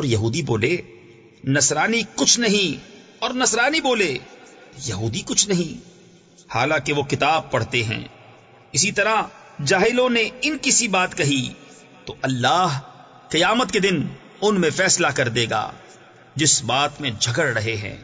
اور یہودی بولے، نصرانی کچھ نہیں، اور نصرانی بولے، یہودی کچھ نہیں۔ حالانکہ وہ کتاب پڑھتے ہیں۔ اسی طرح جاہلوں نے ان کسی بات کہی، تو اللہ قیامت کے دن ان میں فیصلہ کر دے گا، جس بات میں جھگڑ رہے ہیں۔